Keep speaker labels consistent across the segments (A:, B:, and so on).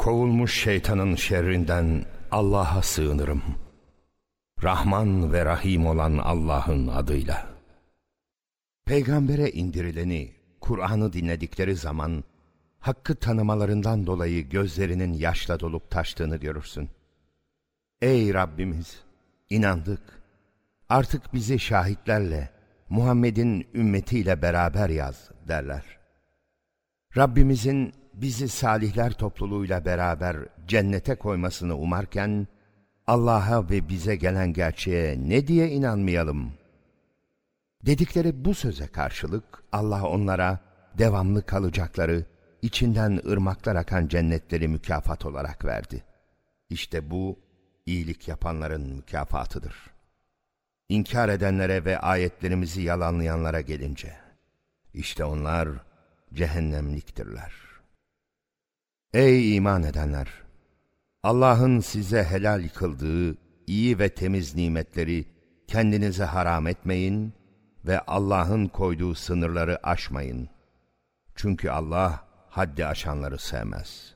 A: Kovulmuş şeytanın şerrinden Allah'a sığınırım. Rahman ve Rahim olan Allah'ın adıyla. Peygambere indirileni, Kur'an'ı dinledikleri zaman, hakkı tanımalarından dolayı gözlerinin yaşla dolup taştığını görürsün. Ey Rabbimiz! inandık. Artık bizi şahitlerle, Muhammed'in ümmetiyle beraber yaz derler. Rabbimizin bizi salihler topluluğuyla beraber cennete koymasını umarken, Allah'a ve bize gelen gerçeğe ne diye inanmayalım? Dedikleri bu söze karşılık Allah onlara devamlı kalacakları, içinden ırmaklar akan cennetleri mükafat olarak verdi. İşte bu, iyilik yapanların mükafatıdır. İnkar edenlere ve ayetlerimizi yalanlayanlara gelince, işte onlar cehennemliktirler. Ey iman edenler! Allah'ın size helal kıldığı iyi ve temiz nimetleri kendinize haram etmeyin ve Allah'ın koyduğu sınırları aşmayın. Çünkü Allah haddi aşanları sevmez.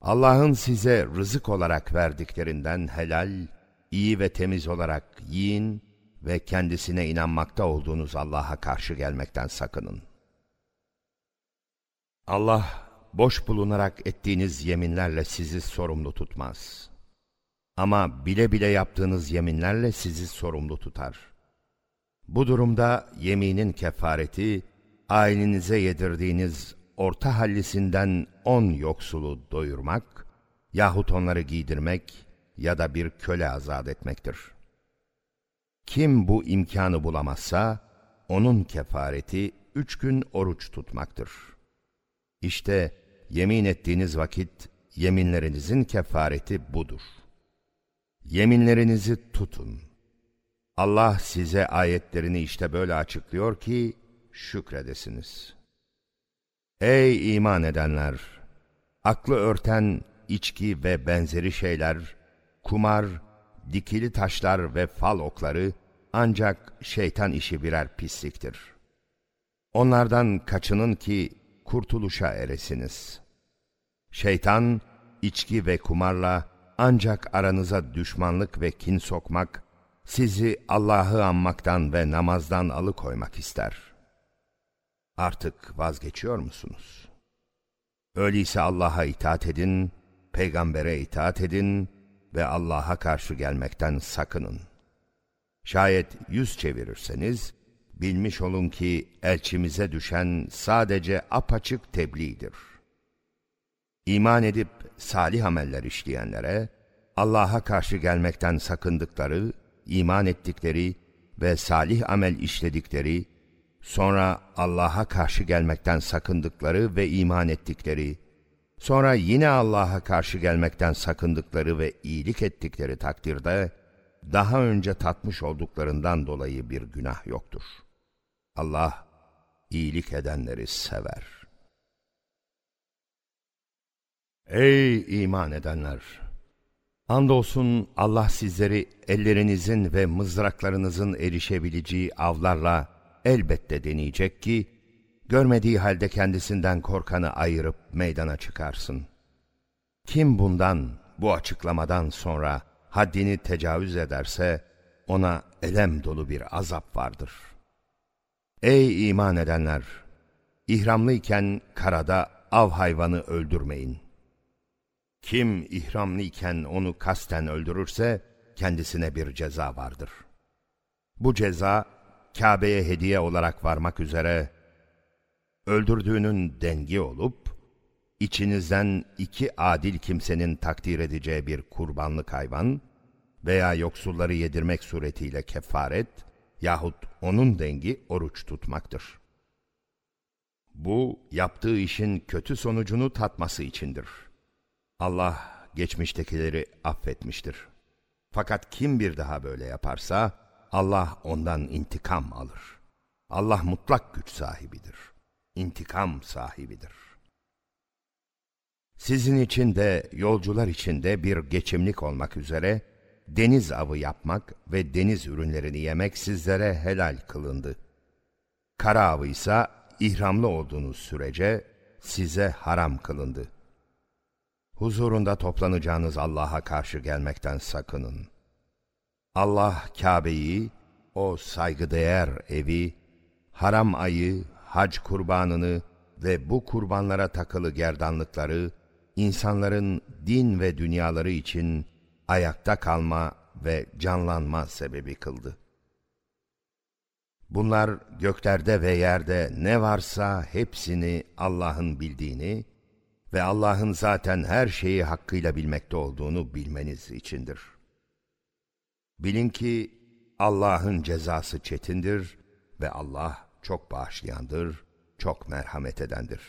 A: Allah'ın size rızık olarak verdiklerinden helal, iyi ve temiz olarak yiyin ve kendisine inanmakta olduğunuz Allah'a karşı gelmekten sakının. Allah, boş bulunarak ettiğiniz yeminlerle sizi sorumlu tutmaz. Ama bile bile yaptığınız yeminlerle sizi sorumlu tutar. Bu durumda yeminin kefareti, ailenize yedirdiğiniz orta hallisinden on yoksulu doyurmak yahut onları giydirmek ya da bir köle azat etmektir. Kim bu imkanı bulamazsa, onun kefareti üç gün oruç tutmaktır. İşte yemin ettiğiniz vakit yeminlerinizin kefareti budur. Yeminlerinizi tutun. Allah size ayetlerini işte böyle açıklıyor ki şükredesiniz. Ey iman edenler! Aklı örten içki ve benzeri şeyler, kumar, dikili taşlar ve fal okları ancak şeytan işi birer pisliktir. Onlardan kaçının ki kurtuluşa eresiniz. Şeytan, içki ve kumarla ancak aranıza düşmanlık ve kin sokmak, sizi Allah'ı anmaktan ve namazdan alıkoymak ister. Artık vazgeçiyor musunuz? Öyleyse Allah'a itaat edin, peygambere itaat edin ve Allah'a karşı gelmekten sakının. Şayet yüz çevirirseniz, bilmiş olun ki elçimize düşen sadece apaçık tebliğdir. İman edip salih ameller işleyenlere, Allah'a karşı gelmekten sakındıkları, iman ettikleri ve salih amel işledikleri, sonra Allah'a karşı gelmekten sakındıkları ve iman ettikleri, sonra yine Allah'a karşı gelmekten sakındıkları ve iyilik ettikleri takdirde, daha önce tatmış olduklarından dolayı bir günah yoktur. Allah, iyilik edenleri sever. Ey iman edenler! Andolsun Allah sizleri ellerinizin ve mızraklarınızın erişebileceği avlarla elbette deneyecek ki, görmediği halde kendisinden korkanı ayırıp meydana çıkarsın. Kim bundan, bu açıklamadan sonra haddini tecavüz ederse, ona elem dolu bir azap vardır. Ey iman edenler! İhramlıyken karada av hayvanı öldürmeyin. Kim ihramlıyken onu kasten öldürürse, kendisine bir ceza vardır. Bu ceza, Kabe'ye hediye olarak varmak üzere, öldürdüğünün dengi olup, içinizden iki adil kimsenin takdir edeceği bir kurbanlık hayvan veya yoksulları yedirmek suretiyle kefaret yahut onun dengi oruç tutmaktır. Bu, yaptığı işin kötü sonucunu tatması içindir. Allah geçmiştekileri affetmiştir. Fakat kim bir daha böyle yaparsa, Allah ondan intikam alır. Allah mutlak güç sahibidir. İntikam sahibidir. Sizin için de yolcular için de bir geçimlik olmak üzere deniz avı yapmak ve deniz ürünlerini yemek sizlere helal kılındı. Kara avı ise ihramlı olduğunuz sürece size haram kılındı. huzurunda toplanacağınız Allah'a karşı gelmekten sakının. Allah Kabe'yi, o saygıdeğer evi, haram ayı, hac kurbanını ve bu kurbanlara takılı gerdanlıkları, insanların din ve dünyaları için ayakta kalma ve canlanma sebebi kıldı. Bunlar göklerde ve yerde ne varsa hepsini Allah'ın bildiğini ve Allah'ın zaten her şeyi hakkıyla bilmekte olduğunu bilmeniz içindir. Bilin ki Allah'ın cezası çetindir ve Allah çok bağışlayandır, çok merhamet edendir.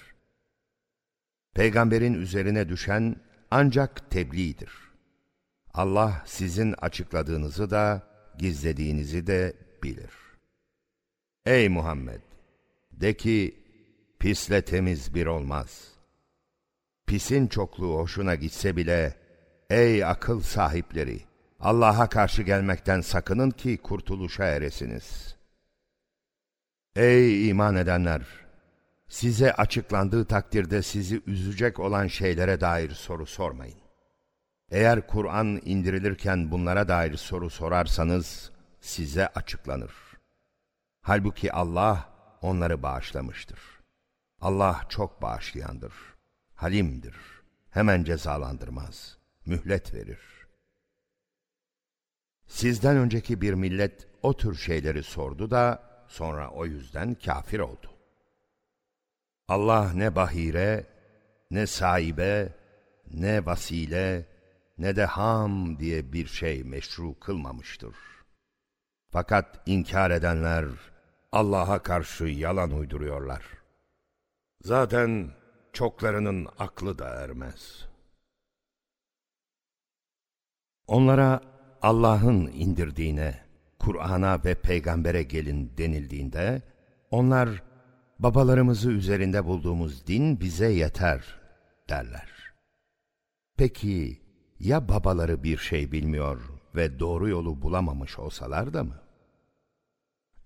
A: Peygamberin üzerine düşen ancak tebliğdir. Allah sizin açıkladığınızı da, gizlediğinizi de bilir. Ey Muhammed! De ki, pisle temiz bir olmaz. Pisin çokluğu hoşuna gitse bile, ey akıl sahipleri! Allah'a karşı gelmekten sakının ki kurtuluşa eresiniz. Ey iman edenler! Size açıklandığı takdirde sizi üzecek olan şeylere dair soru sormayın. Eğer Kur'an indirilirken bunlara dair soru sorarsanız size açıklanır. Halbuki Allah onları bağışlamıştır. Allah çok bağışlayandır, halimdir, hemen cezalandırmaz, mühlet verir. Sizden önceki bir millet o tür şeyleri sordu da sonra o yüzden kafir oldu. Allah ne bahire, ne sahibe, ne vasile, ne de ham diye bir şey meşru kılmamıştır. Fakat inkar edenler Allah'a karşı yalan uyduruyorlar. Zaten çoklarının aklı da ermez. Onlara Allah'ın indirdiğine, Kur'an'a ve peygambere gelin denildiğinde, onlar babalarımızı üzerinde bulduğumuz din bize yeter derler. Peki ya babaları bir şey bilmiyor ve doğru yolu bulamamış olsalar da mı?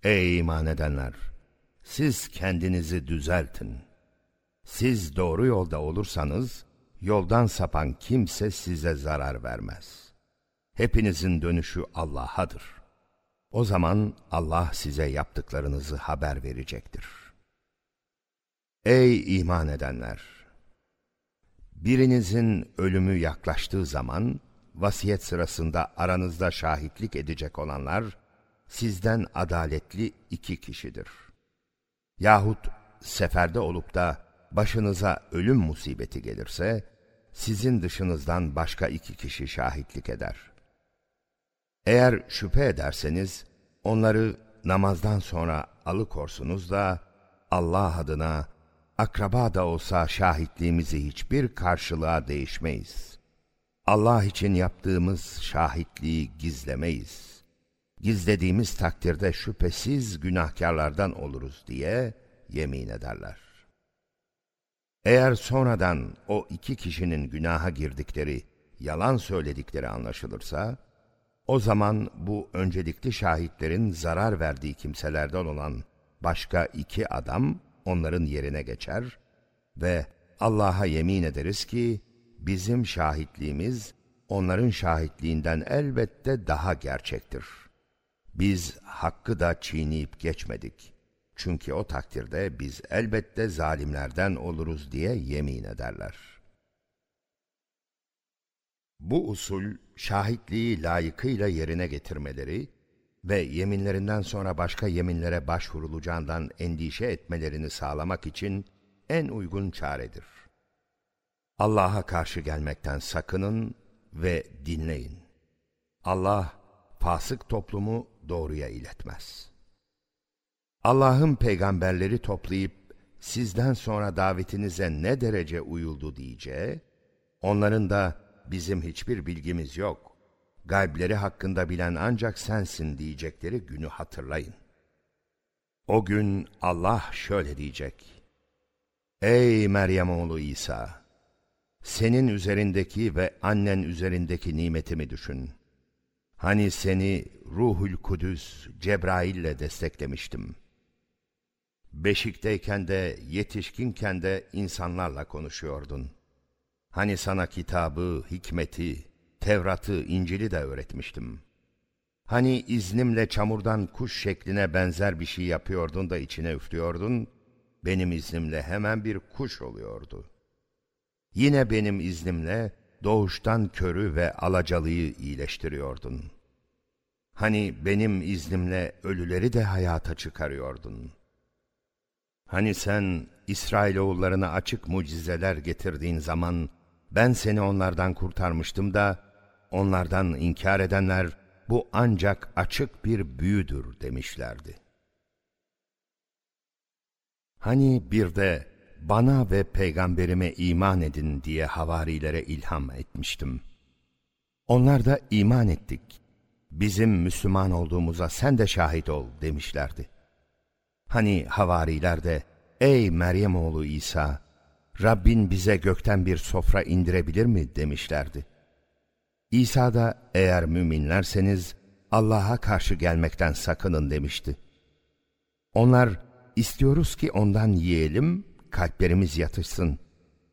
A: Ey iman edenler! Siz kendinizi düzeltin. Siz doğru yolda olursanız, yoldan sapan kimse size zarar vermez. Hepinizin dönüşü Allah'adır. O zaman Allah size yaptıklarınızı haber verecektir. Ey iman edenler! Birinizin ölümü yaklaştığı zaman, vasiyet sırasında aranızda şahitlik edecek olanlar, sizden adaletli iki kişidir. Yahut seferde olup da başınıza ölüm musibeti gelirse, sizin dışınızdan başka iki kişi şahitlik eder. Eğer şüphe ederseniz, onları namazdan sonra alıkorsunuz da, Allah adına, akraba da olsa şahitliğimizi hiçbir karşılığa değişmeyiz. Allah için yaptığımız şahitliği gizlemeyiz. Gizlediğimiz takdirde şüphesiz günahkarlardan oluruz diye yemin ederler. Eğer sonradan o iki kişinin günaha girdikleri, yalan söyledikleri anlaşılırsa, o zaman bu öncelikli şahitlerin zarar verdiği kimselerden olan başka iki adam, onların yerine geçer ve Allah'a yemin ederiz ki bizim şahitliğimiz onların şahitliğinden elbette daha gerçektir. Biz hakkı da çiğneyip geçmedik. Çünkü o takdirde biz elbette zalimlerden oluruz diye yemin ederler. Bu usul şahitliği layıkıyla yerine getirmeleri ve yeminlerinden sonra başka yeminlere başvurulacağından endişe etmelerini sağlamak için en uygun çaredir. Allah'a karşı gelmekten sakının ve dinleyin. Allah fasık toplumu doğruya iletmez. Allah'ın peygamberleri toplayıp sizden sonra davetinize ne derece uyuldu diyeceği, onların da bizim hiçbir bilgimiz yok gaybleri hakkında bilen ancak sensin diyecekleri günü hatırlayın. O gün Allah şöyle diyecek. Ey Meryem oğlu İsa! Senin üzerindeki ve annen üzerindeki nimetimi düşün. Hani seni Ruhul Kudüs Cebrail'le desteklemiştim. Beşikteyken de yetişkinken de insanlarla konuşuyordun. Hani sana kitabı, hikmeti, Tevrat'ı, İncil'i de öğretmiştim. Hani iznimle çamurdan kuş şekline benzer bir şey yapıyordun da içine üflüyordun, benim iznimle hemen bir kuş oluyordu. Yine benim iznimle doğuştan körü ve alacalıyı iyileştiriyordun. Hani benim iznimle ölüleri de hayata çıkarıyordun. Hani sen İsrailoğullarına açık mucizeler getirdiğin zaman ben seni onlardan kurtarmıştım da onlardan inkar edenler bu ancak açık bir büyüdür demişlerdi. Hani bir de bana ve peygamberime iman edin diye havarilere ilham etmiştim. Onlar da iman ettik. Bizim Müslüman olduğumuza sen de şahit ol demişlerdi. Hani havariler de ey Meryem oğlu İsa Rabbin bize gökten bir sofra indirebilir mi demişlerdi. İsa da eğer müminlerseniz Allah'a karşı gelmekten sakının demişti. Onlar istiyoruz ki ondan yiyelim, kalplerimiz yatışsın.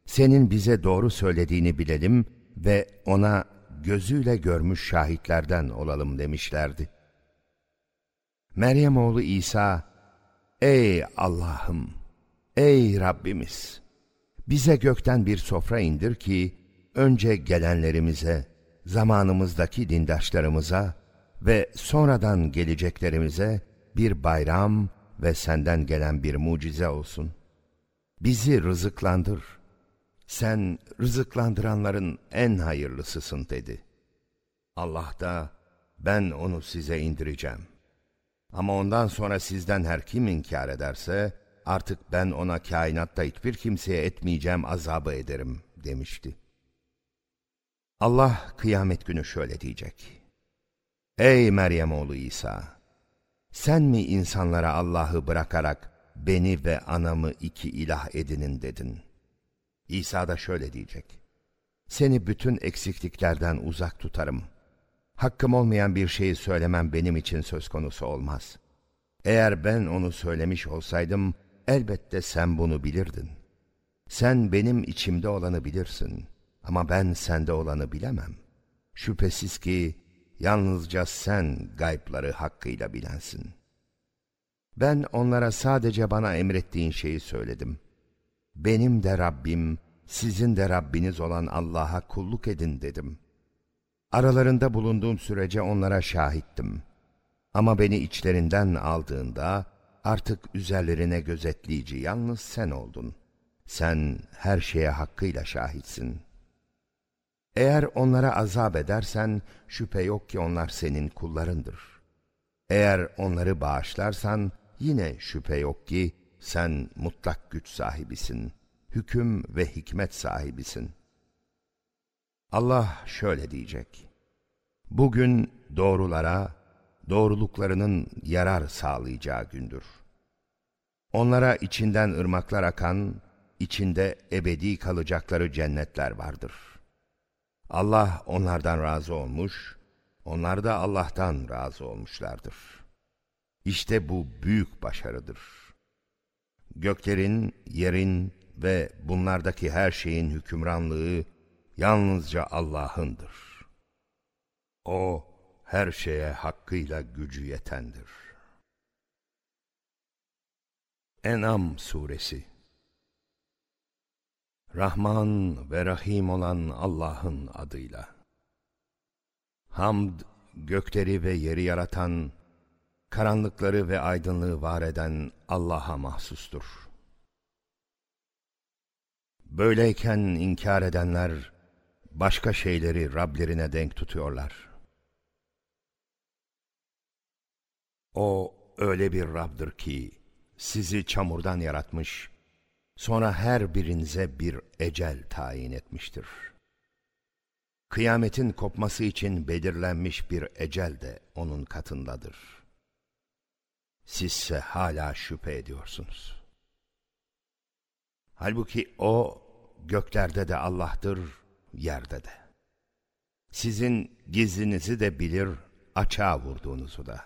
A: Senin bize doğru söylediğini bilelim ve ona gözüyle görmüş şahitlerden olalım demişlerdi. Meryem oğlu İsa, Ey Allah'ım, ey Rabbimiz! Bize gökten bir sofra indir ki, önce gelenlerimize, zamanımızdaki dindaşlarımıza ve sonradan geleceklerimize bir bayram ve senden gelen bir mucize olsun. Bizi rızıklandır. Sen rızıklandıranların en hayırlısısın dedi. Allah da ben onu size indireceğim. Ama ondan sonra sizden her kim inkar ederse artık ben ona kainatta hiçbir kimseye etmeyeceğim azabı ederim demişti. Allah kıyamet günü şöyle diyecek. Ey Meryem oğlu İsa! Sen mi insanlara Allah'ı bırakarak beni ve anamı iki ilah edinin dedin? İsa da şöyle diyecek. Seni bütün eksikliklerden uzak tutarım. Hakkım olmayan bir şeyi söylemem benim için söz konusu olmaz. Eğer ben onu söylemiş olsaydım, elbette sen bunu bilirdin. Sen benim içimde olanı bilirsin ama ben sende olanı bilemem. Şüphesiz ki yalnızca sen gaypları hakkıyla bilensin. Ben onlara sadece bana emrettiğin şeyi söyledim. Benim de Rabbim, sizin de Rabbiniz olan Allah'a kulluk edin dedim. Aralarında bulunduğum sürece onlara şahittim. Ama beni içlerinden aldığında artık üzerlerine gözetleyici yalnız sen oldun. Sen her şeye hakkıyla şahitsin. Eğer onlara azap edersen şüphe yok ki onlar senin kullarındır. Eğer onları bağışlarsan yine şüphe yok ki sen mutlak güç sahibisin, hüküm ve hikmet sahibisin. Allah şöyle diyecek. Bugün doğrulara, doğruluklarının yarar sağlayacağı gündür. Onlara içinden ırmaklar akan, içinde ebedi kalacakları cennetler vardır. Allah onlardan razı olmuş, onlar da Allah'tan razı olmuşlardır. İşte bu büyük başarıdır. Göklerin, yerin ve bunlardaki her şeyin hükümranlığı yalnızca Allah'ındır. O, her şeye hakkıyla gücü yetendir. En'am Suresi Rahman ve Rahim olan Allah'ın adıyla. Hamd, gökleri ve yeri yaratan, karanlıkları ve aydınlığı var eden Allah'a mahsustur. Böyleyken inkar edenler, başka şeyleri Rablerine denk tutuyorlar. O öyle bir Rab'dır ki, sizi çamurdan yaratmış, sonra her birinize bir ecel tayin etmiştir. Kıyametin kopması için belirlenmiş bir ecel de onun katındadır. Sizse hala şüphe ediyorsunuz. Halbuki O göklerde de Allah'tır, yerde de. Sizin gizlinizi de bilir, açığa vurduğunuzu da.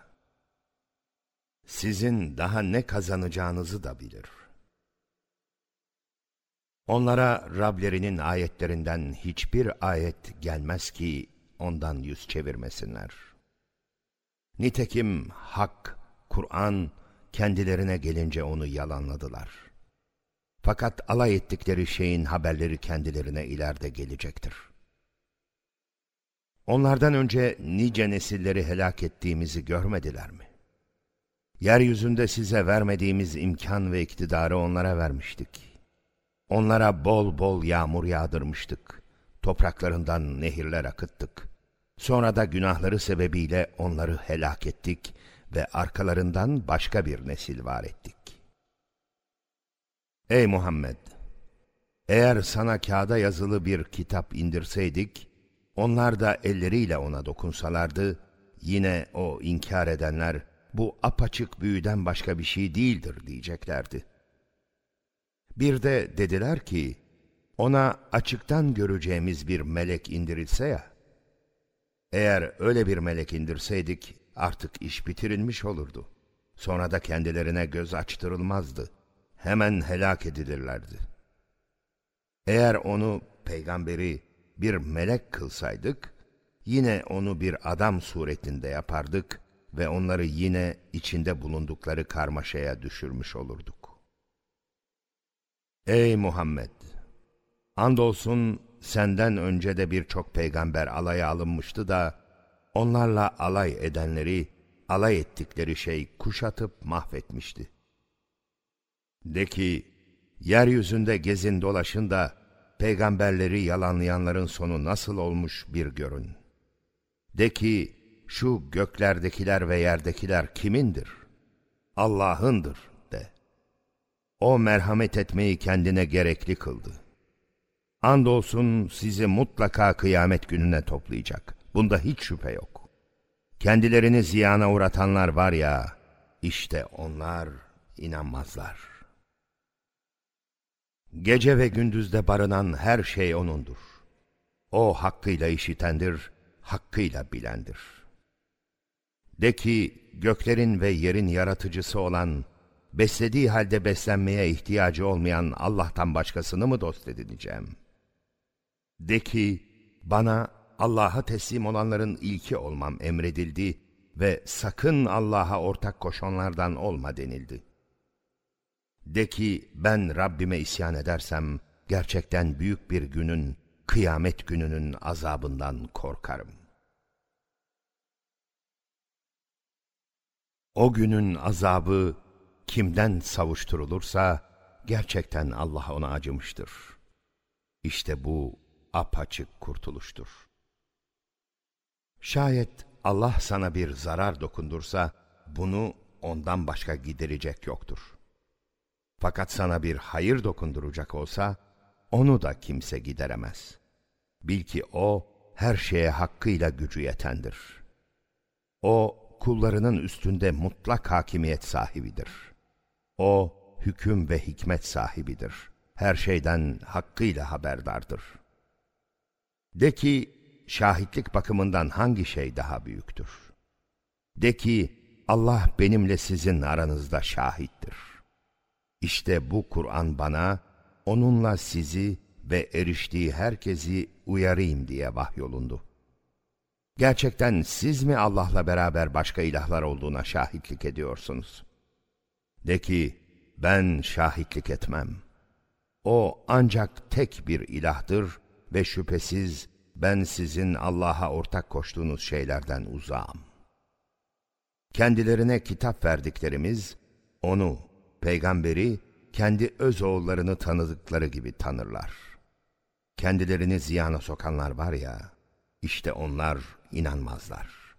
A: Sizin daha ne kazanacağınızı da bilir. Onlara Rablerinin ayetlerinden hiçbir ayet gelmez ki ondan yüz çevirmesinler. Nitekim Hak, Kur'an kendilerine gelince onu yalanladılar. Fakat alay ettikleri şeyin haberleri kendilerine ileride gelecektir. Onlardan önce nice nesilleri helak ettiğimizi görmediler mi? Yeryüzünde size vermediğimiz imkan ve iktidarı onlara vermiştik. Onlara bol bol yağmur yağdırmıştık. Topraklarından nehirler akıttık. Sonra da günahları sebebiyle onları helak ettik ve arkalarından başka bir nesil var ettik. Ey Muhammed! Eğer sana kağıda yazılı bir kitap indirseydik, onlar da elleriyle ona dokunsalardı, yine o inkar edenler, bu apaçık büyüden başka bir şey değildir diyeceklerdi. Bir de dediler ki, ona açıktan göreceğimiz bir melek indirilse ya, eğer öyle bir melek indirseydik artık iş bitirilmiş olurdu. Sonra da kendilerine göz açtırılmazdı. Hemen helak edilirlerdi. Eğer onu, peygamberi, bir melek kılsaydık, yine onu bir adam suretinde yapardık ve onları yine içinde bulundukları karmaşaya düşürmüş olurduk. Ey Muhammed! Andolsun senden önce de birçok peygamber alaya alınmıştı da, onlarla alay edenleri, alay ettikleri şey kuşatıp mahvetmişti. De ki, yeryüzünde gezin dolaşın da, peygamberleri yalanlayanların sonu nasıl olmuş bir görün. De ki, şu göklerdekiler ve yerdekiler kimindir? Allah'ındır. O merhamet etmeyi kendine gerekli kıldı. Andolsun sizi mutlaka kıyamet gününe toplayacak. Bunda hiç şüphe yok. Kendilerini ziyana uğratanlar var ya, işte onlar inanmazlar. Gece ve gündüzde barınan her şey O'nundur. O hakkıyla işitendir, hakkıyla bilendir. De ki, göklerin ve yerin yaratıcısı olan, beslediği halde beslenmeye ihtiyacı olmayan Allah'tan başkasını mı dost edineceğim? De ki, bana Allah'a teslim olanların ilki olmam emredildi ve sakın Allah'a ortak koşanlardan olma denildi. De ki ben Rabbime isyan edersem gerçekten büyük bir günün, kıyamet gününün azabından korkarım. O günün azabı kimden savuşturulursa gerçekten Allah ona acımıştır. İşte bu apaçık kurtuluştur. Şayet Allah sana bir zarar dokundursa, bunu ondan başka giderecek yoktur. Fakat sana bir hayır dokunduracak olsa, onu da kimse gideremez. Bil ki O, her şeye hakkıyla gücü yetendir. O, kullarının üstünde mutlak hakimiyet sahibidir. O, hüküm ve hikmet sahibidir. Her şeyden hakkıyla haberdardır. De ki, şahitlik bakımından hangi şey daha büyüktür? De ki, Allah benimle sizin aranızda şahittir. İşte bu Kur'an bana, onunla sizi ve eriştiği herkesi uyarayım diye vahyolundu. Gerçekten siz mi Allah'la beraber başka ilahlar olduğuna şahitlik ediyorsunuz? De ki, ben şahitlik etmem. O ancak tek bir ilahdır ve şüphesiz ben sizin Allah'a ortak koştuğunuz şeylerden uzağım. Kendilerine kitap verdiklerimiz, onu, peygamberi, kendi öz oğullarını tanıdıkları gibi tanırlar. Kendilerini ziyana sokanlar var ya, işte onlar inanmazlar.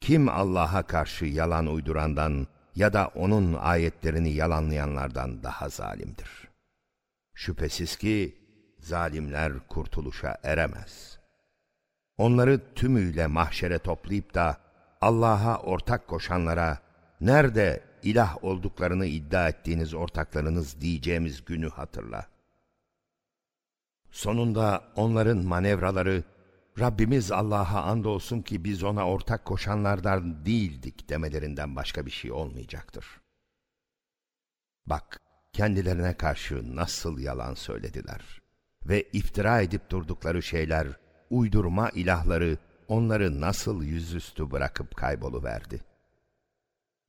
A: Kim Allah'a karşı yalan uydurandan ya da onun ayetlerini yalanlayanlardan daha zalimdir. Şüphesiz ki, zalimler kurtuluşa eremez. Onları tümüyle mahşere toplayıp da Allah'a ortak koşanlara nerede ilah olduklarını iddia ettiğiniz ortaklarınız diyeceğimiz günü hatırla. Sonunda onların manevraları Rabbimiz Allah'a andolsun ki biz ona ortak koşanlardan değildik demelerinden başka bir şey olmayacaktır. Bak, kendilerine karşı nasıl yalan söylediler. Ve iftira edip durdukları şeyler, uydurma ilahları onları nasıl yüzüstü bırakıp kayboluverdi.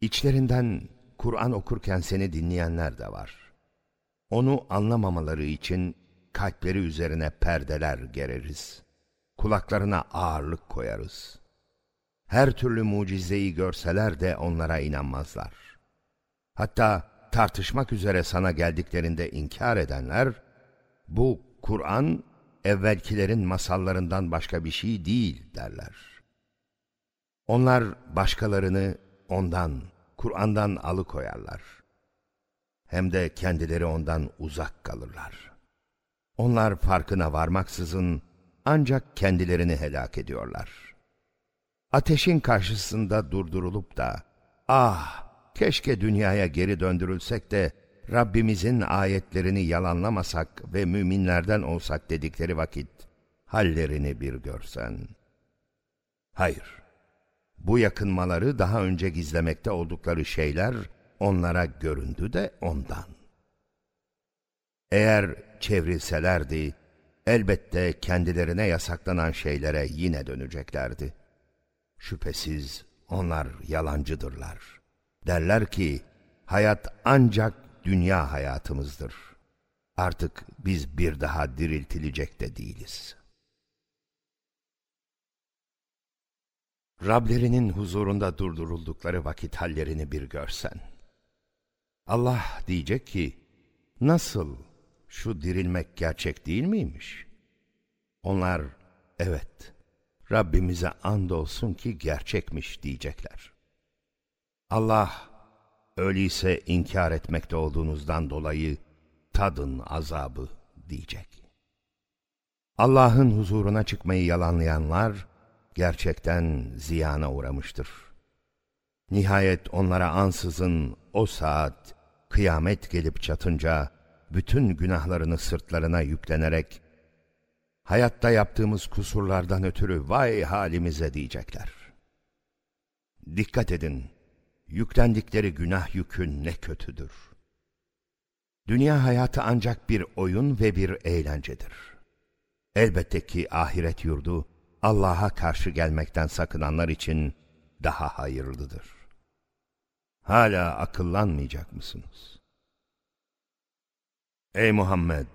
A: İçlerinden Kur'an okurken seni dinleyenler de var. Onu anlamamaları için kalpleri üzerine perdeler gereriz. Kulaklarına ağırlık koyarız. Her türlü mucizeyi görseler de onlara inanmazlar. Hatta tartışmak üzere sana geldiklerinde inkar edenler, bu Kur'an evvelkilerin masallarından başka bir şey değil derler. Onlar başkalarını ondan, Kur'an'dan alıkoyarlar. Hem de kendileri ondan uzak kalırlar. Onlar farkına varmaksızın ancak kendilerini helak ediyorlar. Ateşin karşısında durdurulup da, ah keşke dünyaya geri döndürülsek de Rabbimizin ayetlerini yalanlamasak ve müminlerden olsak dedikleri vakit hallerini bir görsen. Hayır, bu yakınmaları daha önce gizlemekte oldukları şeyler onlara göründü de ondan. Eğer çevrilselerdi, elbette kendilerine yasaklanan şeylere yine döneceklerdi. Şüphesiz onlar yalancıdırlar. Derler ki, hayat ancak dünya hayatımızdır. Artık biz bir daha diriltilecek de değiliz. Rablerinin huzurunda durduruldukları vakit hallerini bir görsen. Allah diyecek ki, nasıl şu dirilmek gerçek değil miymiş? Onlar, evet, Rabbimize andolsun ki gerçekmiş diyecekler. Allah, öyleyse inkar etmekte olduğunuzdan dolayı tadın azabı diyecek. Allah'ın huzuruna çıkmayı yalanlayanlar, gerçekten ziyana uğramıştır. Nihayet onlara ansızın o saat kıyamet gelip çatınca bütün günahlarını sırtlarına yüklenerek hayatta yaptığımız kusurlardan ötürü vay halimize diyecekler. Dikkat edin, yüklendikleri günah yükün ne kötüdür. Dünya hayatı ancak bir oyun ve bir eğlencedir. Elbette ki ahiret yurdu, Allah'a karşı gelmekten sakınanlar için daha hayırlıdır. Hala akıllanmayacak mısınız? Ey Muhammed!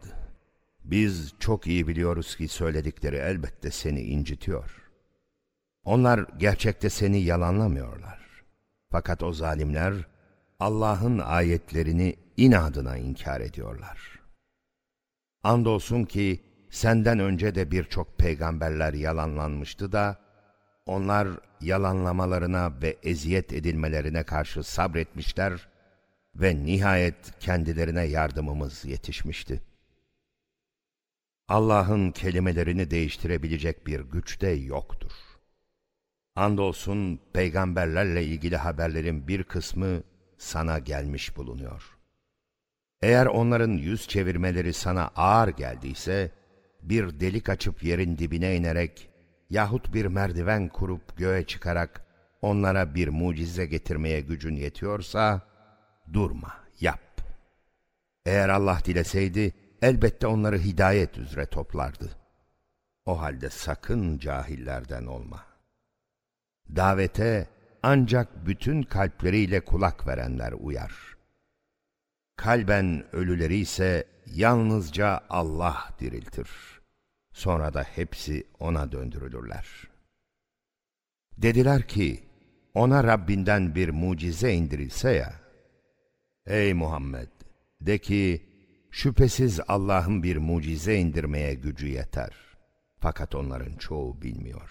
A: Biz çok iyi biliyoruz ki söyledikleri elbette seni incitiyor. Onlar gerçekte seni yalanlamıyorlar. Fakat o zalimler Allah'ın ayetlerini inadına inkar ediyorlar. Andolsun ki senden önce de birçok peygamberler yalanlanmıştı da, onlar yalanlamalarına ve eziyet edilmelerine karşı sabretmişler ve nihayet kendilerine yardımımız yetişmişti. Allah'ın kelimelerini değiştirebilecek bir güç de yoktur. Andolsun peygamberlerle ilgili haberlerin bir kısmı sana gelmiş bulunuyor. Eğer onların yüz çevirmeleri sana ağır geldiyse, bir delik açıp yerin dibine inerek yahut bir merdiven kurup göğe çıkarak onlara bir mucize getirmeye gücün yetiyorsa durma, yap. Eğer Allah dileseydi elbette onları hidayet üzere toplardı. O halde sakın cahillerden olma. Davete ancak bütün kalpleriyle kulak verenler uyar. Kalben ölüleri ise yalnızca Allah diriltir. Sonra da hepsi ona döndürülürler. Dediler ki, ona Rabbinden bir mucize indirilse ya, Ey Muhammed! De ki, şüphesiz Allah'ın bir mucize indirmeye gücü yeter. Fakat onların çoğu bilmiyor.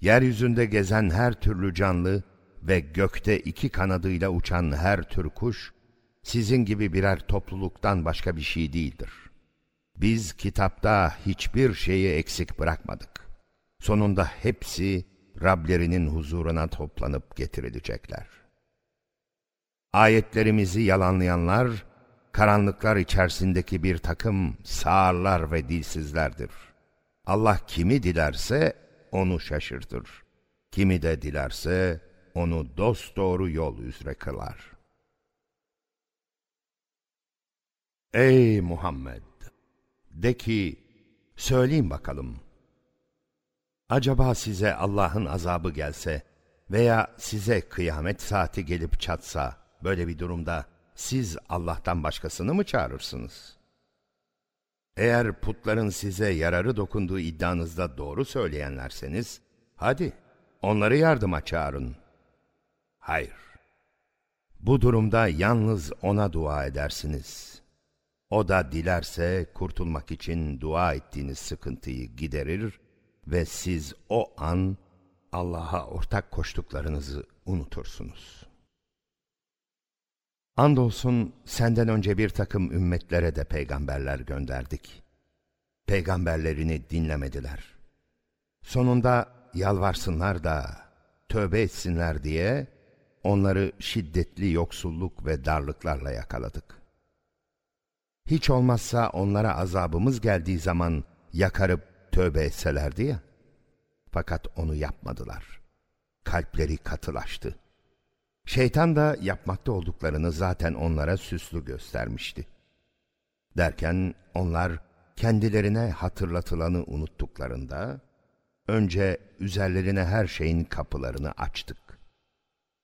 A: Yeryüzünde gezen her türlü canlı ve gökte iki kanadıyla uçan her tür kuş, sizin gibi birer topluluktan başka bir şey değildir. Biz kitapta hiçbir şeyi eksik bırakmadık. Sonunda hepsi Rablerinin huzuruna toplanıp getirilecekler. Ayetlerimizi yalanlayanlar, karanlıklar içerisindeki bir takım sağırlar ve dilsizlerdir. Allah kimi dilerse onu şaşırtır. Kimi de dilerse onu dosdoğru yol üzere kılar.'' Ey Muhammed! De ki, söyleyin bakalım. Acaba size Allah'ın azabı gelse veya size kıyamet saati gelip çatsa, böyle bir durumda siz Allah'tan başkasını mı çağırırsınız? Eğer putların size yararı dokunduğu iddianızda doğru söyleyenlerseniz, hadi onları yardıma çağırın. Hayır. Bu durumda yalnız ona dua edersiniz. O da dilerse kurtulmak için dua ettiğiniz sıkıntıyı giderir ve siz o an Allah'a ortak koştuklarınızı unutursunuz. Andolsun senden önce bir takım ümmetlere de peygamberler gönderdik. Peygamberlerini dinlemediler. Sonunda yalvarsınlar da tövbe etsinler diye onları şiddetli yoksulluk ve darlıklarla yakaladık. Hiç olmazsa onlara azabımız geldiği zaman yakarıp tövbe etselerdi ya. Fakat onu yapmadılar. Kalpleri katılaştı. Şeytan da yapmakta olduklarını zaten onlara süslü göstermişti. Derken onlar kendilerine hatırlatılanı unuttuklarında, önce üzerlerine her şeyin kapılarını açtık.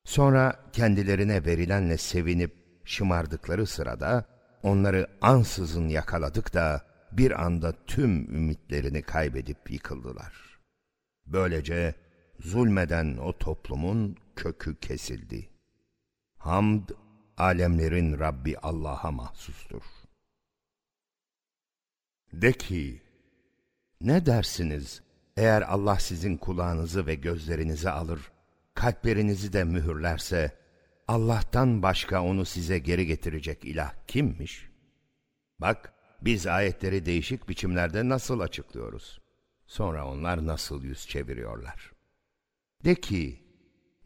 A: Sonra kendilerine verilenle sevinip şımardıkları sırada, onları ansızın yakaladık da bir anda tüm ümitlerini kaybedip yıkıldılar. Böylece zulmeden o toplumun kökü kesildi. Hamd, alemlerin Rabbi Allah'a mahsustur. De ki, ne dersiniz eğer Allah sizin kulağınızı ve gözlerinizi alır, kalplerinizi de mühürlerse, Allah'tan başka onu size geri getirecek ilah kimmiş? Bak, biz ayetleri değişik biçimlerde nasıl açıklıyoruz. Sonra onlar nasıl yüz çeviriyorlar. De ki,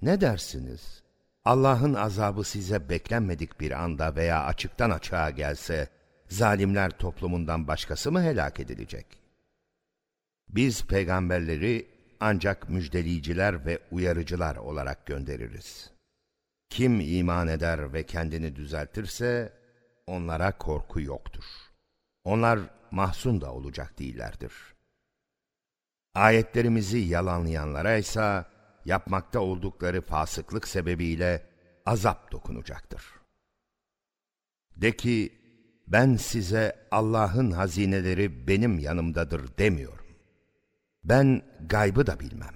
A: ne dersiniz? Allah'ın azabı size beklenmedik bir anda veya açıktan açığa gelse, zalimler toplumundan başkası mı helak edilecek? Biz peygamberleri ancak müjdeleyiciler ve uyarıcılar olarak göndeririz. Kim iman eder ve kendini düzeltirse, onlara korku yoktur. Onlar mahzun da olacak değillerdir. Ayetlerimizi yalanlayanlara ise, yapmakta oldukları fasıklık sebebiyle azap dokunacaktır. De ki, ben size Allah'ın hazineleri benim yanımdadır demiyorum. Ben gaybı da bilmem.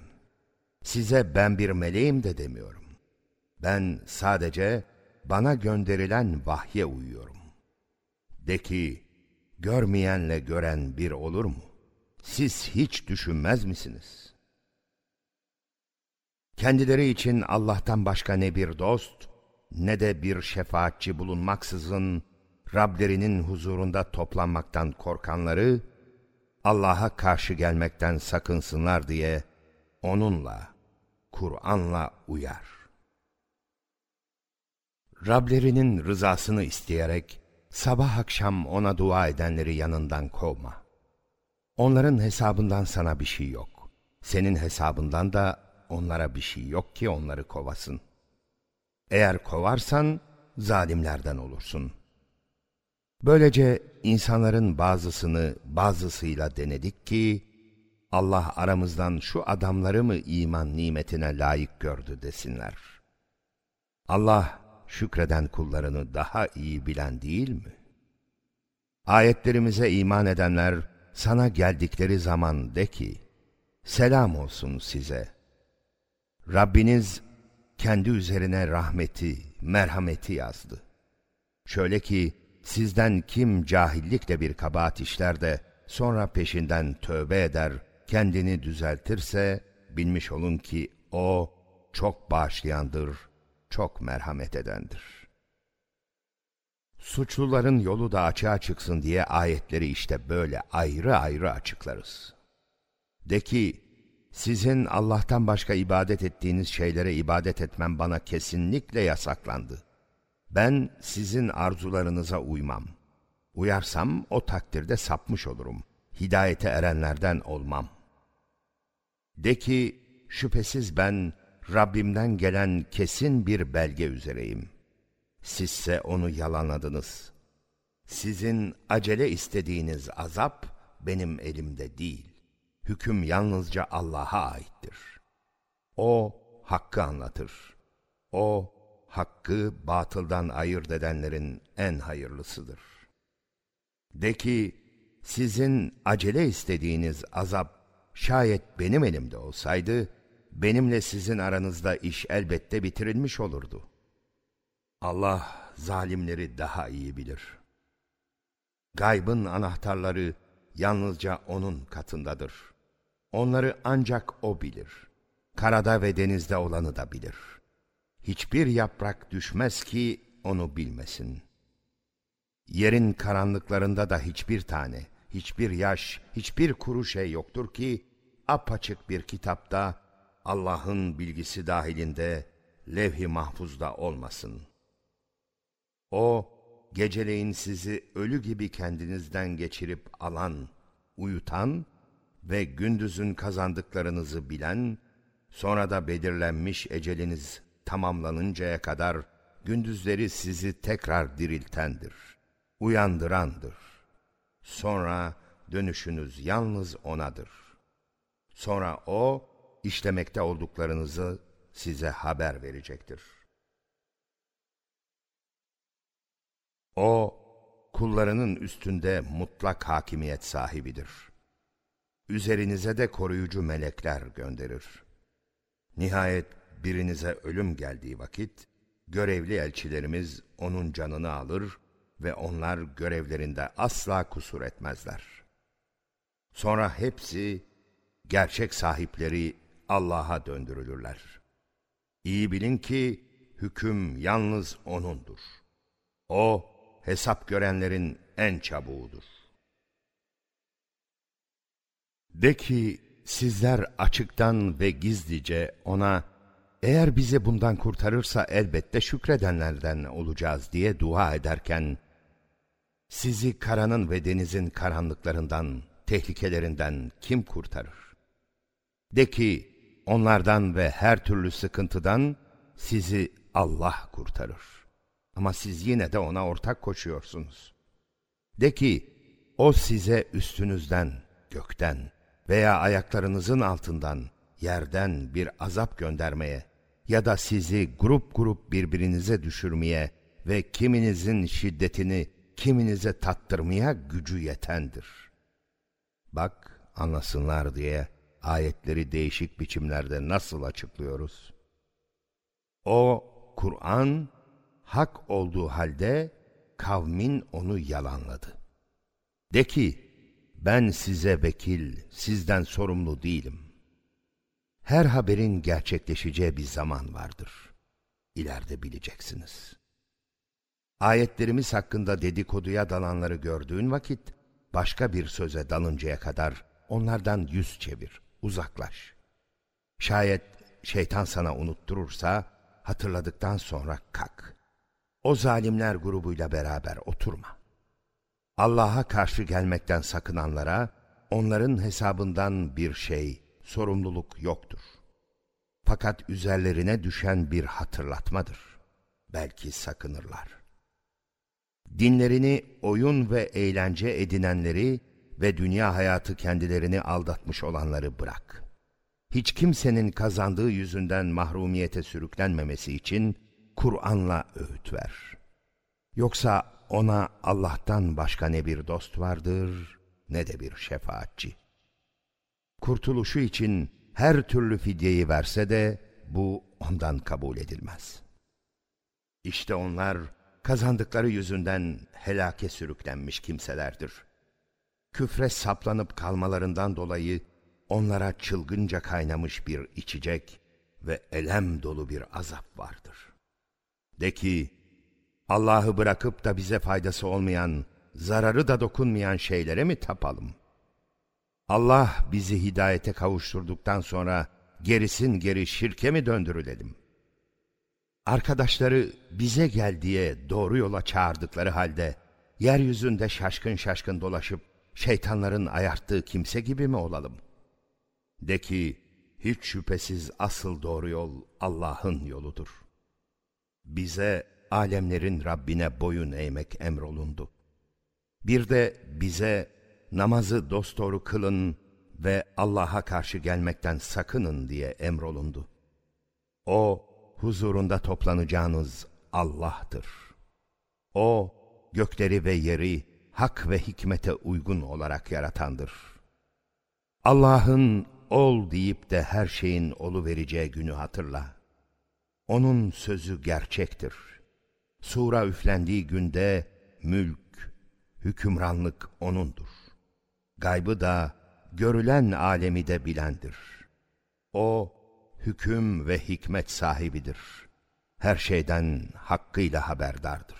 A: Size ben bir meleğim de demiyorum. Ben sadece bana gönderilen vahye uyuyorum. De ki, görmeyenle gören bir olur mu? Siz hiç düşünmez misiniz?'' Kendileri için Allah'tan başka ne bir dost, ne de bir şefaatçi bulunmaksızın Rablerinin huzurunda toplanmaktan korkanları, Allah'a karşı gelmekten sakınsınlar diye onunla, Kur'an'la uyar. Rablerinin rızasını isteyerek sabah akşam ona dua edenleri yanından kovma. Onların hesabından sana bir şey yok. Senin hesabından da onlara bir şey yok ki onları kovasın. Eğer kovarsan zalimlerden olursun. Böylece insanların bazısını bazısıyla denedik ki Allah aramızdan şu adamları mı iman nimetine layık gördü desinler. Allah şükreden kullarını daha iyi bilen değil mi? Ayetlerimize iman edenler sana geldikleri zaman de ki, selam olsun size. Rabbiniz kendi üzerine rahmeti, merhameti yazdı. Şöyle ki, sizden kim cahillikle bir kabahat işler de sonra peşinden tövbe eder, kendini düzeltirse, bilmiş olun ki o çok bağışlayandır, çok merhamet edendir. Suçluların yolu da açığa çıksın diye ayetleri işte böyle ayrı ayrı açıklarız. De ki, sizin Allah'tan başka ibadet ettiğiniz şeylere ibadet etmem bana kesinlikle yasaklandı. Ben sizin arzularınıza uymam. Uyarsam o takdirde sapmış olurum. Hidayete erenlerden olmam. De ki, şüphesiz ben Rabbimden gelen kesin bir belge üzereyim. Sizse onu yalanladınız. Sizin acele istediğiniz azap benim elimde değil. Hüküm yalnızca Allah'a aittir. O hakkı anlatır. O hakkı batıldan ayırt edenlerin en hayırlısıdır. De ki, sizin acele istediğiniz azap şayet benim elimde olsaydı, benimle sizin aranızda iş elbette bitirilmiş olurdu. Allah zalimleri daha iyi bilir. Gaybın anahtarları yalnızca O'nun katındadır. Onları ancak O bilir. Karada ve denizde olanı da bilir. Hiçbir yaprak düşmez ki onu bilmesin. Yerin karanlıklarında da hiçbir tane, hiçbir yaş, hiçbir kuru şey yoktur ki, apaçık bir kitapta, Allah'ın bilgisi dahilinde, levh-i mahfuzda olmasın. O, geceleyin sizi ölü gibi kendinizden geçirip alan, uyutan ve gündüzün kazandıklarınızı bilen, sonra da belirlenmiş eceliniz tamamlanıncaya kadar gündüzleri sizi tekrar diriltendir, uyandırandır. Sonra dönüşünüz yalnız O'nadır. Sonra O, işlemekte olduklarınızı size haber verecektir. O, kullarının üstünde mutlak hakimiyet sahibidir. Üzerinize de koruyucu melekler gönderir. Nihayet birinize ölüm geldiği vakit, görevli elçilerimiz onun canını alır ve onlar görevlerinde asla kusur etmezler. Sonra hepsi, gerçek sahipleri Allah'a döndürülürler. İyi bilin ki, hüküm yalnız O'nundur. O, hesap görenlerin en çabuğudur. De ki, sizler açıktan ve gizlice ona, eğer bizi bundan kurtarırsa elbette şükredenlerden olacağız diye dua ederken, sizi karanın ve denizin karanlıklarından, tehlikelerinden kim kurtarır? De ki, onlardan ve her türlü sıkıntıdan sizi Allah kurtarır. Ama siz yine de ona ortak koşuyorsunuz. De ki, o size üstünüzden, gökten veya ayaklarınızın altından, yerden bir azap göndermeye ya da sizi grup grup birbirinize düşürmeye ve kiminizin şiddetini kiminize tattırmaya gücü yetendir. Bak anlasınlar diye ayetleri değişik biçimlerde nasıl açıklıyoruz? O Kur'an hak olduğu halde kavmin onu yalanladı. De ki, ben size vekil, sizden sorumlu değilim. Her haberin gerçekleşeceği bir zaman vardır. İleride bileceksiniz. Ayetlerimiz hakkında dedikoduya dalanları gördüğün vakit, başka bir söze dalıncaya kadar onlardan yüz çevir, uzaklaş. Şayet şeytan sana unutturursa, hatırladıktan sonra kalk. O zalimler grubuyla beraber oturma. Allah'a karşı gelmekten sakınanlara, onların hesabından bir şey, sorumluluk yoktur. Fakat üzerlerine düşen bir hatırlatmadır. Belki sakınırlar. Dinlerini oyun ve eğlence edinenleri ve dünya hayatı kendilerini aldatmış olanları bırak. Hiç kimsenin kazandığı yüzünden mahrumiyete sürüklenmemesi için Kur'an'la öğüt ver. Yoksa ona Allah'tan başka ne bir dost vardır ne de bir şefaatçi. Kurtuluşu için her türlü fidyeyi verse de bu ondan kabul edilmez. İşte onlar kazandıkları yüzünden helake sürüklenmiş kimselerdir. Küfre saplanıp kalmalarından dolayı onlara çılgınca kaynamış bir içecek ve elem dolu bir azap vardır. De ki, Allah'ı bırakıp da bize faydası olmayan, zararı da dokunmayan şeylere mi tapalım? Allah bizi hidayete kavuşturduktan sonra gerisin geri şirke mi döndürülelim? Arkadaşları bize gel diye doğru yola çağırdıkları halde, yeryüzünde şaşkın şaşkın dolaşıp şeytanların ayarttığı kimse gibi mi olalım? De ki, hiç şüphesiz asıl doğru yol Allah'ın yoludur. Bize alemlerin Rabbine boyun eğmek emrolundu. Bir de bize namazı dosdoğru kılın ve Allah'a karşı gelmekten sakının diye emrolundu. O, huzurunda toplanacağınız Allah'tır. O, gökleri ve yeri hak ve hikmete uygun olarak yaratandır. Allah'ın ol deyip de her şeyin olu vereceği günü hatırla. Onun sözü gerçektir. Sura üflendiği günde mülk, hükümranlık O'nundur. Gaybı da, görülen alemi de bilendir. O, hüküm ve hikmet sahibidir. Her şeyden hakkıyla haberdardır.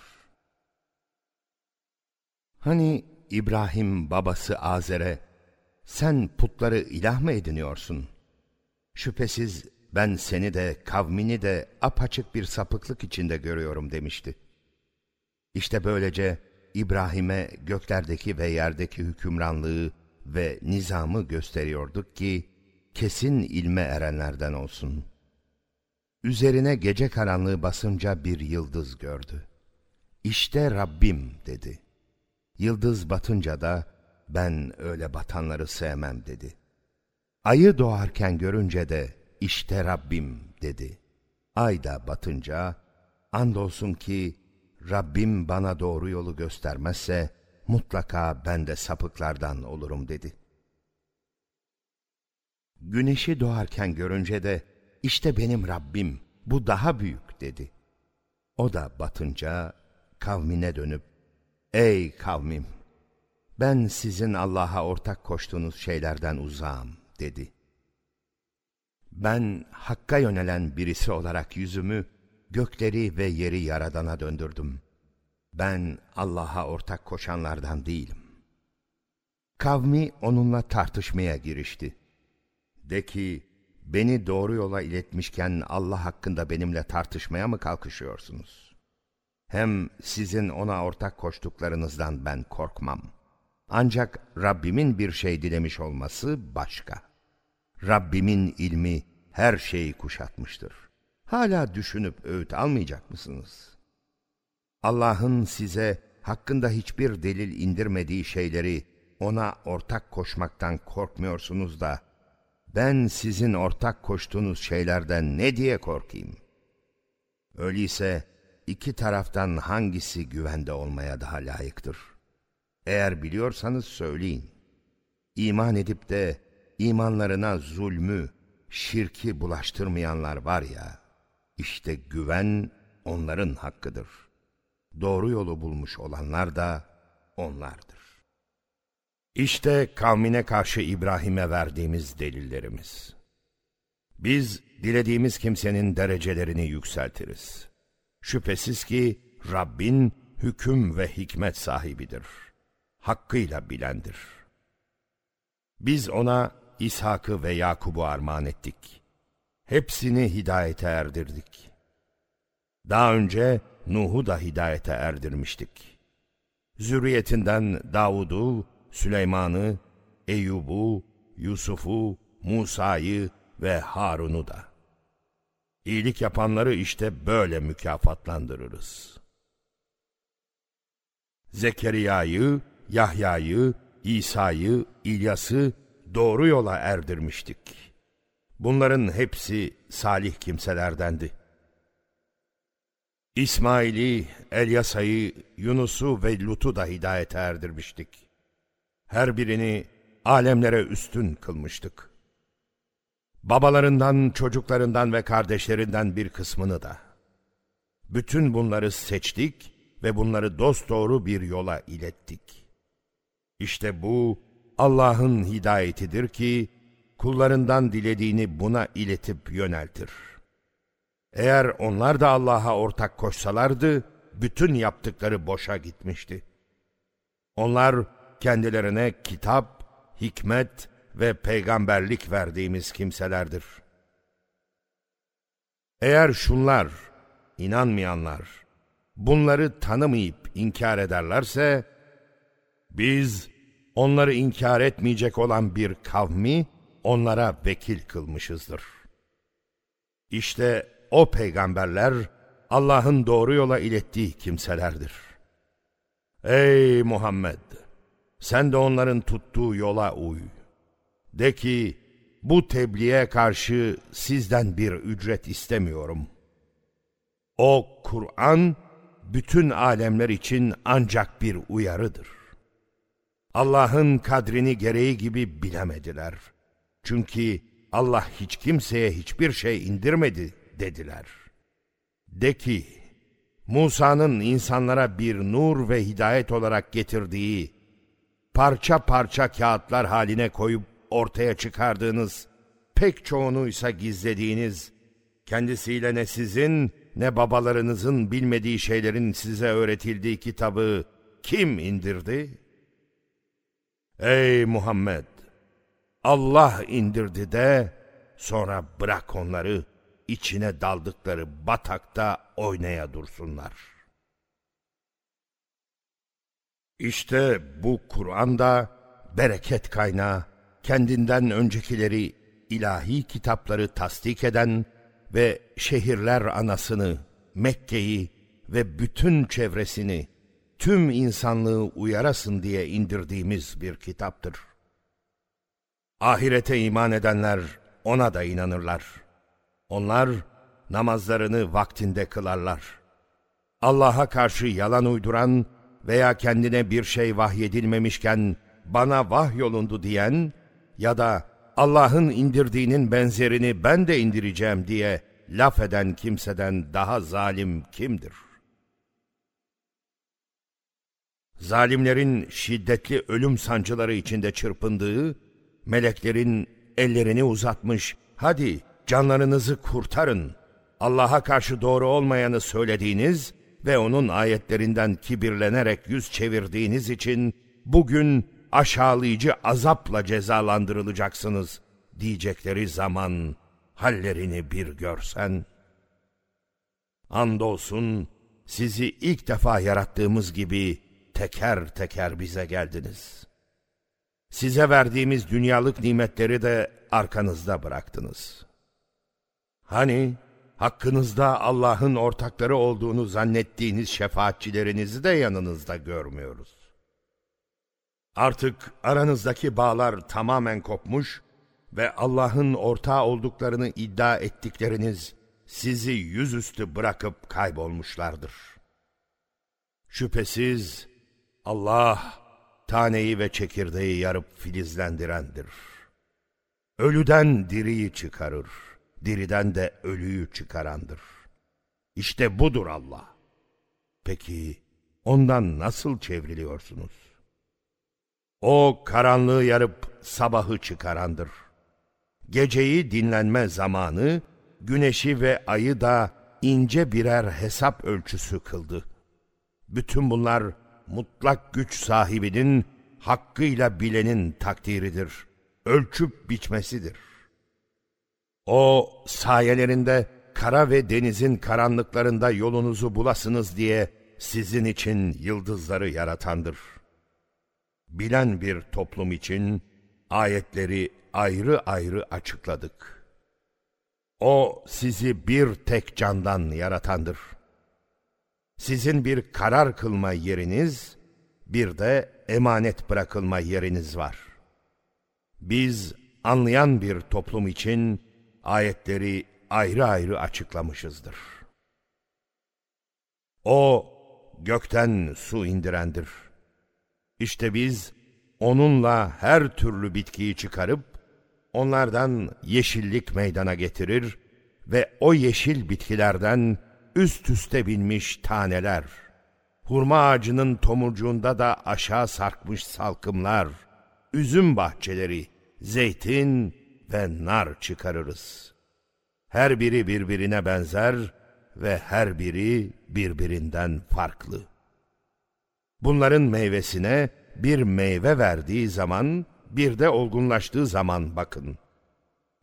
A: Hani İbrahim babası Azer'e, sen putları ilah mı ediniyorsun? Şüphesiz ben seni de kavmini de apaçık bir sapıklık içinde görüyorum demişti. İşte böylece İbrahim'e göklerdeki ve yerdeki hükümranlığı ve nizamı gösteriyorduk ki kesin ilme erenlerden olsun. Üzerine gece karanlığı basınca bir yıldız gördü. İşte Rabbim dedi. Yıldız batınca da ben öyle batanları sevmem dedi. Ayı doğarken görünce de işte Rabbim dedi. Ay da batınca andolsun ki Rabbim bana doğru yolu göstermezse mutlaka ben de sapıklardan olurum dedi. Güneşi doğarken görünce de işte benim Rabbim bu daha büyük dedi. O da batınca kavmine dönüp ey kavmim ben sizin Allah'a ortak koştuğunuz şeylerden uzağım dedi. Ben Hakk'a yönelen birisi olarak yüzümü gökleri ve yeri yaradana döndürdüm. Ben Allah'a ortak koşanlardan değilim. Kavmi onunla tartışmaya girişti. De ki, beni doğru yola iletmişken Allah hakkında benimle tartışmaya mı kalkışıyorsunuz? Hem sizin ona ortak koştuklarınızdan ben korkmam. Ancak Rabbimin bir şey dilemiş olması başka. Rabbimin ilmi her şeyi kuşatmıştır. Hala düşünüp öğüt almayacak mısınız?'' Allah'ın size hakkında hiçbir delil indirmediği şeyleri ona ortak koşmaktan korkmuyorsunuz da ben sizin ortak koştuğunuz şeylerden ne diye korkayım? Öyleyse iki taraftan hangisi güvende olmaya daha layıktır? Eğer biliyorsanız söyleyin. İman edip de imanlarına zulmü, şirki bulaştırmayanlar var ya, işte güven onların hakkıdır.'' doğru yolu bulmuş olanlar da onlardır. İşte kavmine karşı İbrahim'e verdiğimiz delillerimiz. Biz dilediğimiz kimsenin derecelerini yükseltiriz. Şüphesiz ki Rabbin hüküm ve hikmet sahibidir. Hakkıyla bilendir. Biz ona İshak'ı ve Yakub'u armağan ettik. Hepsini hidayete erdirdik. Daha önce Nuh'u da hidayete erdirmiştik. Zürriyetinden Davud'u, Süleyman'ı, Eyyub'u, Yusuf'u, Musa'yı ve Harun'u da. İyilik yapanları işte böyle mükafatlandırırız. Zekeriya'yı, Yahya'yı, İsa'yı, İlyas'ı doğru yola erdirmiştik. Bunların hepsi salih kimselerdendi. İsmail'i, Elyasa'yı, Yunus'u ve Lut'u da hidayete erdirmiştik. Her birini alemlere üstün kılmıştık. Babalarından, çocuklarından ve kardeşlerinden bir kısmını da. Bütün bunları seçtik ve bunları dosdoğru bir yola ilettik. İşte bu Allah'ın hidayetidir ki kullarından dilediğini buna iletip yöneltir.'' Eğer onlar da Allah'a ortak koşsalardı, bütün yaptıkları boşa gitmişti. Onlar kendilerine kitap, hikmet ve peygamberlik verdiğimiz kimselerdir. Eğer şunlar, inanmayanlar, bunları tanımayıp inkar ederlerse, biz onları inkar etmeyecek olan bir kavmi onlara vekil kılmışızdır. İşte o peygamberler Allah'ın doğru yola ilettiği kimselerdir. Ey Muhammed! Sen de onların tuttuğu yola uy. De ki, bu tebliğe karşı sizden bir ücret istemiyorum. O Kur'an, bütün alemler için ancak bir uyarıdır. Allah'ın kadrini gereği gibi bilemediler. Çünkü Allah hiç kimseye hiçbir şey indirmedi dediler. De ki, Musa'nın insanlara bir nur ve hidayet olarak getirdiği, parça parça kağıtlar haline koyup ortaya çıkardığınız, pek çoğunu ise gizlediğiniz, kendisiyle ne sizin ne babalarınızın bilmediği şeylerin size öğretildiği kitabı kim indirdi? Ey Muhammed! Allah indirdi de sonra bırak onları içine daldıkları batakta oynaya dursunlar. İşte bu Kur'an'da bereket kaynağı, kendinden öncekileri ilahi kitapları tasdik eden ve şehirler anasını, Mekke'yi ve bütün çevresini, tüm insanlığı uyarasın diye indirdiğimiz bir kitaptır. Ahirete iman edenler ona da inanırlar. Onlar namazlarını vaktinde kılarlar. Allah'a karşı yalan uyduran veya kendine bir şey vahyedilmemişken bana vahyolundu diyen ya da Allah'ın indirdiğinin benzerini ben de indireceğim diye laf eden kimseden daha zalim kimdir? Zalimlerin şiddetli ölüm sancıları içinde çırpındığı, meleklerin ellerini uzatmış, hadi canlarınızı kurtarın, Allah'a karşı doğru olmayanı söylediğiniz ve onun ayetlerinden kibirlenerek yüz çevirdiğiniz için bugün aşağılayıcı azapla cezalandırılacaksınız diyecekleri zaman hallerini bir görsen. Andolsun sizi ilk defa yarattığımız gibi teker teker bize geldiniz. Size verdiğimiz dünyalık nimetleri de arkanızda bıraktınız. Hani hakkınızda Allah'ın ortakları olduğunu zannettiğiniz şefaatçilerinizi de yanınızda görmüyoruz. Artık aranızdaki bağlar tamamen kopmuş ve Allah'ın ortağı olduklarını iddia ettikleriniz sizi yüzüstü bırakıp kaybolmuşlardır. Şüphesiz Allah taneyi ve çekirdeği yarıp filizlendirendir. Ölüden diriyi çıkarır, diriden de ölüyü çıkarandır. İşte budur Allah. Peki ondan nasıl çevriliyorsunuz? O karanlığı yarıp sabahı çıkarandır. Geceyi dinlenme zamanı, güneşi ve ayı da ince birer hesap ölçüsü kıldı. Bütün bunlar mutlak güç sahibinin, hakkıyla bilenin takdiridir. Ölçüp biçmesidir. O sayelerinde kara ve denizin karanlıklarında yolunuzu bulasınız diye sizin için yıldızları yaratandır.'' bilen bir toplum için ayetleri ayrı ayrı açıkladık. O sizi bir tek candan yaratandır. Sizin bir karar kılma yeriniz, bir de emanet bırakılma yeriniz var. Biz anlayan bir toplum için ayetleri ayrı ayrı açıklamışızdır. O gökten su indirendir işte biz onunla her türlü bitkiyi çıkarıp onlardan yeşillik meydana getirir ve o yeşil bitkilerden üst üste binmiş taneler, hurma ağacının tomurcuğunda da aşağı sarkmış salkımlar, üzüm bahçeleri, zeytin ve nar çıkarırız. Her biri birbirine benzer ve her biri birbirinden farklı.'' Bunların meyvesine bir meyve verdiği zaman bir de olgunlaştığı zaman bakın.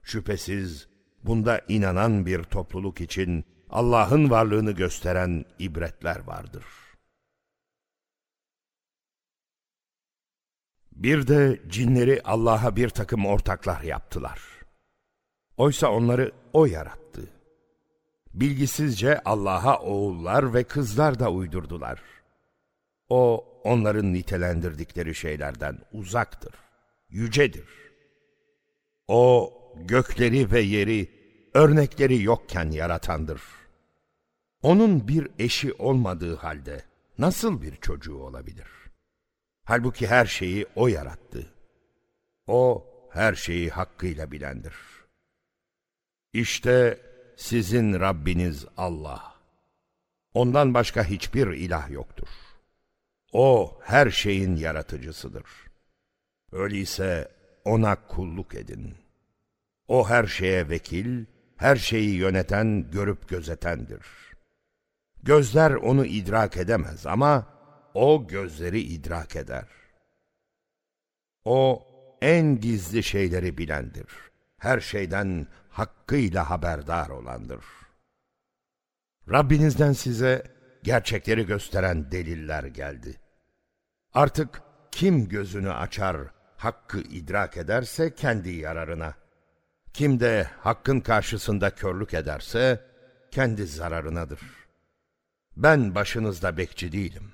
A: Şüphesiz bunda inanan bir topluluk için Allah'ın varlığını gösteren ibretler vardır. Bir de cinleri Allah'a bir takım ortaklar yaptılar. Oysa onları O yarattı. Bilgisizce Allah'a oğullar ve kızlar da uydurdular. O onların nitelendirdikleri şeylerden uzaktır, yücedir. O, gökleri ve yeri örnekleri yokken yaratandır. Onun bir eşi olmadığı halde nasıl bir çocuğu olabilir? Halbuki her şeyi O yarattı. O her şeyi hakkıyla bilendir. İşte sizin Rabbiniz Allah. Ondan başka hiçbir ilah yoktur. O her şeyin yaratıcısıdır. Öyleyse ona kulluk edin. O her şeye vekil, her şeyi yöneten, görüp gözetendir. Gözler onu idrak edemez ama o gözleri idrak eder. O en gizli şeyleri bilendir. Her şeyden hakkıyla haberdar olandır. Rabbinizden size gerçekleri gösteren deliller geldi. Artık kim gözünü açar, hakkı idrak ederse kendi yararına. Kim de hakkın karşısında körlük ederse kendi zararınadır. Ben başınızda bekçi değilim.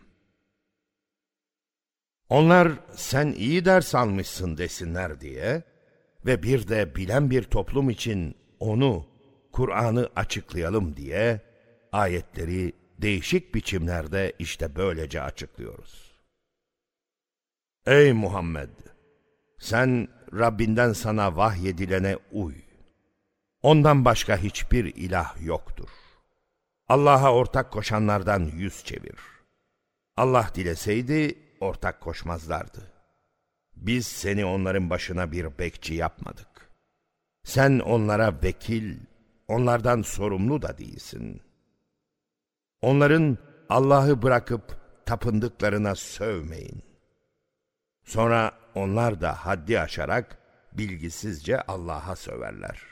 A: Onlar sen iyi ders almışsın desinler diye ve bir de bilen bir toplum için onu, Kur'an'ı açıklayalım diye ayetleri değişik biçimlerde işte böylece açıklıyoruz. Ey Muhammed! Sen Rabbinden sana vahyedilene uy. Ondan başka hiçbir ilah yoktur. Allah'a ortak koşanlardan yüz çevir. Allah dileseydi ortak koşmazlardı. Biz seni onların başına bir bekçi yapmadık. Sen onlara vekil, onlardan sorumlu da değilsin. Onların Allah'ı bırakıp tapındıklarına sövmeyin. Sonra onlar da haddi aşarak bilgisizce Allah'a söverler.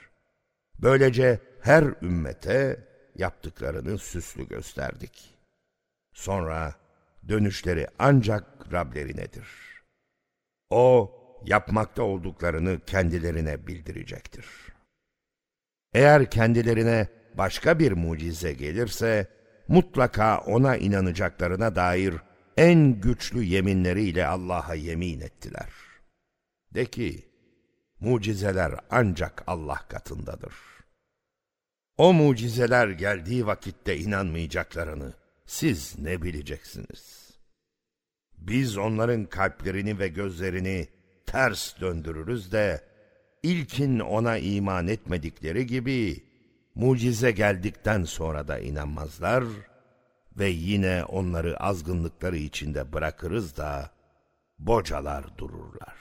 A: Böylece her ümmete yaptıklarını süslü gösterdik. Sonra dönüşleri ancak Rablerinedir. O, yapmakta olduklarını kendilerine bildirecektir. Eğer kendilerine başka bir mucize gelirse, mutlaka ona inanacaklarına dair en güçlü yeminleriyle Allah'a yemin ettiler. De ki, mucizeler ancak Allah katındadır. O mucizeler geldiği vakitte inanmayacaklarını siz ne bileceksiniz? Biz onların kalplerini ve gözlerini ters döndürürüz de, ilkin ona iman etmedikleri gibi, mucize geldikten sonra da inanmazlar ve yine onları azgınlıkları içinde bırakırız da, bocalar dururlar.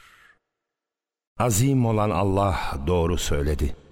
A: Azim olan Allah doğru söyledi.